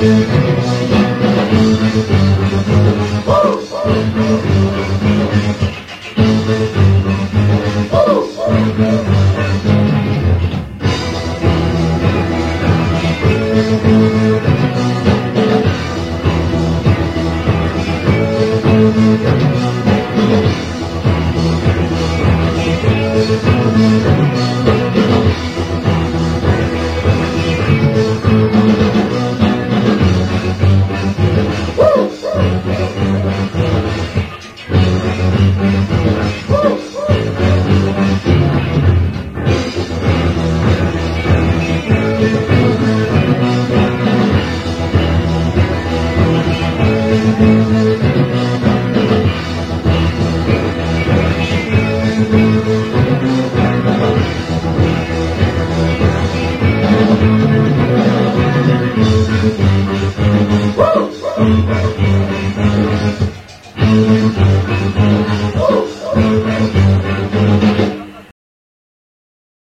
Woo! Woo! Woo! Woo!